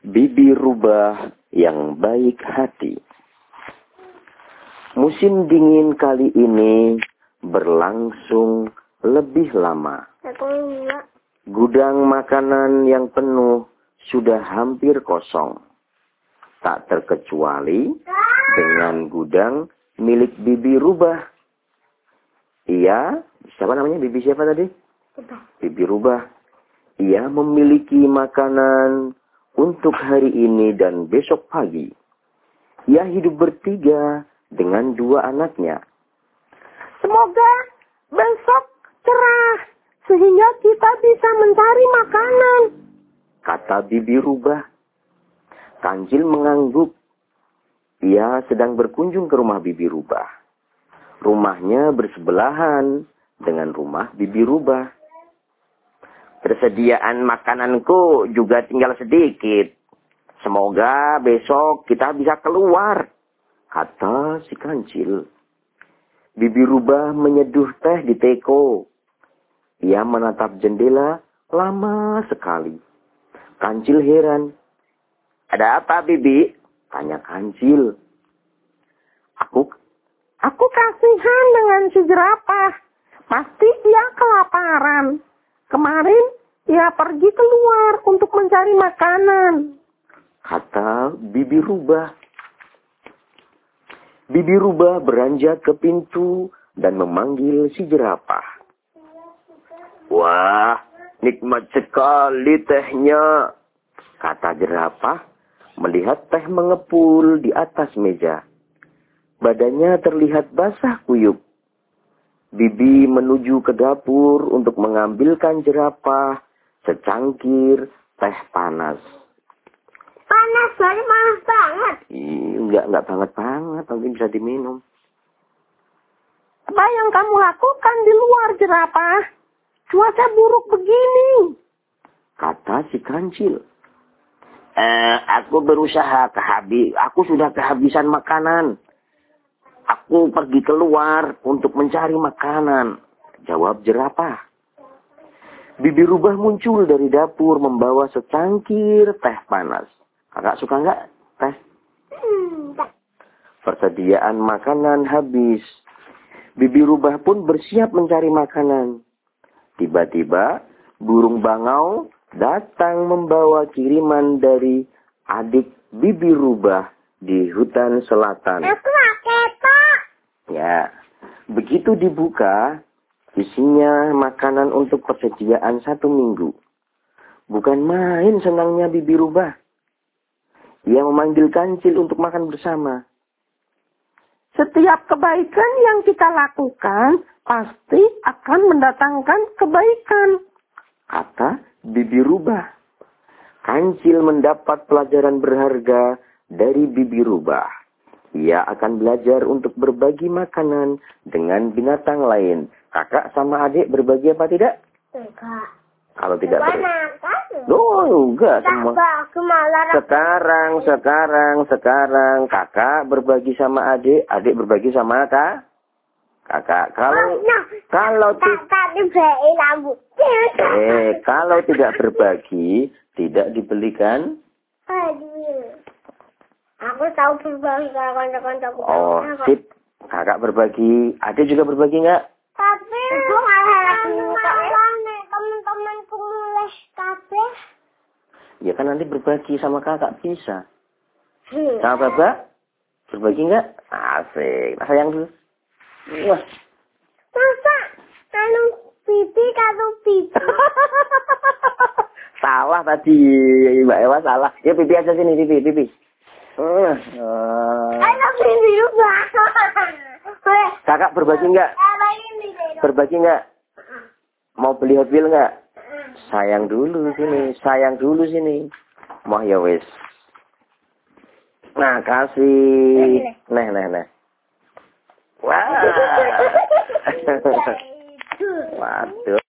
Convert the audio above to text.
Bibi Rubah yang baik hati. Musim dingin kali ini berlangsung lebih lama. Gudang makanan yang penuh sudah hampir kosong. Tak terkecuali dengan gudang milik Bibi Rubah. Ia, siapa namanya? Bibi siapa tadi? Bibi Rubah. Ia memiliki makanan untuk hari ini dan besok pagi. Ia hidup bertiga dengan dua anaknya. Semoga besok cerah sehingga kita bisa mencari makanan. Kata Bibi Rubah. Kanjil mengangguk. Ia sedang berkunjung ke rumah Bibi Rubah. Rumahnya bersebelahan dengan rumah Bibi Rubah. Persediaan makananku juga tinggal sedikit. Semoga besok kita bisa keluar, kata si kancil. Bibi Rubah menyeduh teh di teko. Ia menatap jendela lama sekali. Kancil heran. Ada apa, Bibi? Tanya Kancil. Aku aku kasihan dengan si jerapah. Pasti dia kelaparan. Kemarin ia pergi keluar untuk mencari makanan. Kata Bibi Rubah. Bibi Rubah beranjak ke pintu dan memanggil si jerapah. Wah, nikmat sekali tehnya, kata jerapah melihat teh mengepul di atas meja. Badannya terlihat basah kuyup. Bibi menuju ke dapur untuk mengambilkan jerapah secangkir teh panas. Panas banget, panas banget. Ih, enggak, enggak banget banget, nanti bisa diminum. Apa yang kamu lakukan di luar jerapah? Cuaca buruk begini. Kata si kancil. Eh, aku berusaha kehabis, aku sudah kehabisan makanan. Aku pergi keluar untuk mencari makanan. Jawab jerapah. Bibi Rubah muncul dari dapur membawa secangkir teh panas. Kakak suka nggak teh? Persediaan makanan habis. Bibi Rubah pun bersiap mencari makanan. Tiba-tiba burung bangau datang membawa kiriman dari adik Bibi Rubah di hutan selatan. Ya, begitu dibuka, isinya makanan untuk persediaan satu minggu. Bukan main senangnya Bibi Rubah. Ia memanggil kancil untuk makan bersama. Setiap kebaikan yang kita lakukan pasti akan mendatangkan kebaikan. Kata Bibi Rubah. Kancil mendapat pelajaran berharga dari Bibi Rubah. Ia akan belajar untuk berbagi makanan dengan binatang lain. Kakak sama adik berbagi apa tidak? Enggak. Kalau tidak ber... kan? Oh, enggak semua. Sekarang, sekarang, sekarang kakak berbagi sama adik, adik berbagi sama kak. Kakak, kalau kalau beli lampu. eh kalau tidak berbagi, tidak dibelikan. Aduh. Aku tahu berbagi kalau kanca-kancaku. Oh, sip. Kakak berbagi, adik juga berbagi nggak? Tapi aku malah teman-temanku mulai kabeh. Ya kan nanti berbagi sama kakak bisa. Hmm. Sama bapak? Berbagi nggak? Asik. Nah, sayang dulu. Wah. Masa kalau pipi kalau pipi. salah tadi. Mbak Ewa salah. Ya pipi aja sini, pipi, pipi. Uh, uh. Kakak berbagi nggak? Berbagi nggak? Mau beli Hot Wheel nggak? Sayang dulu sini, sayang dulu sini. Mau ya wes. Nah, kasih. Neh, neh, neh. Wah. Waduh,